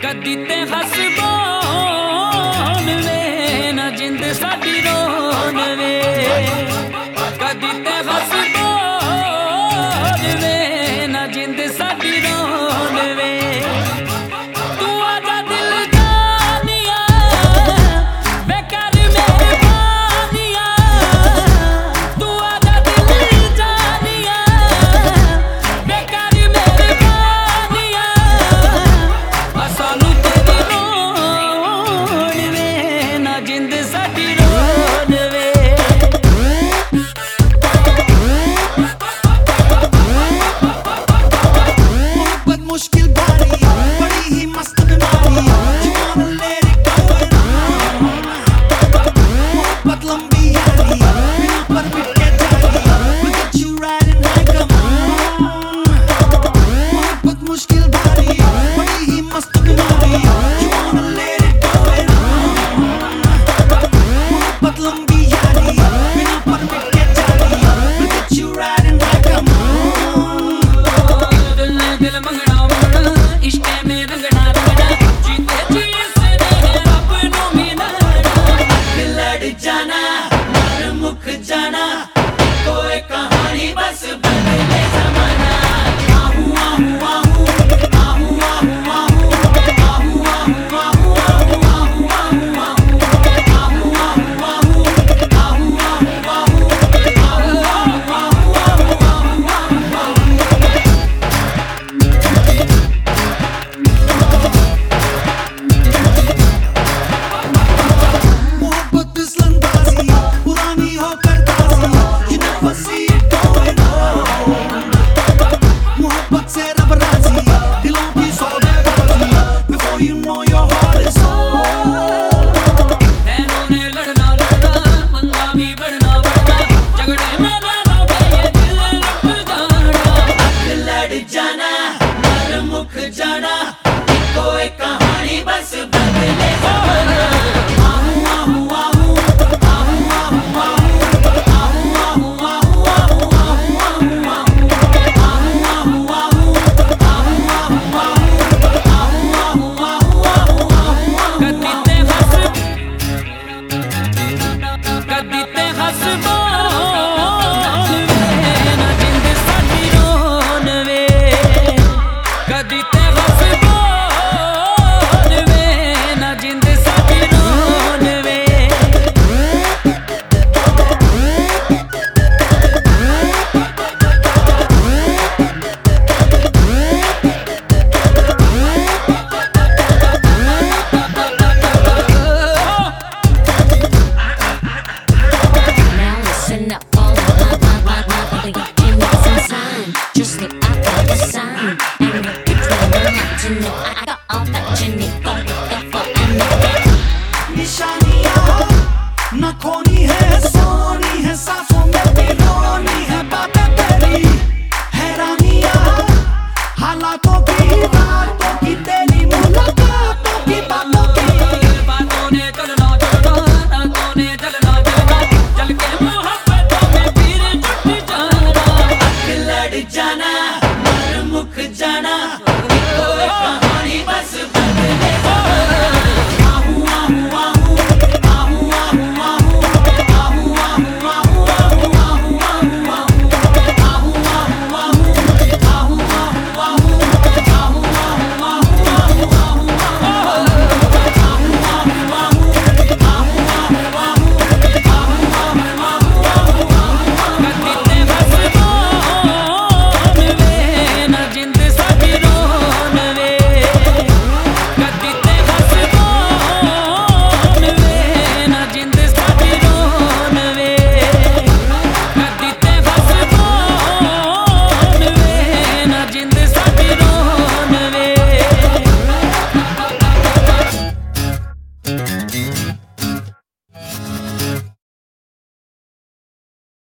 Got the जाना Oh.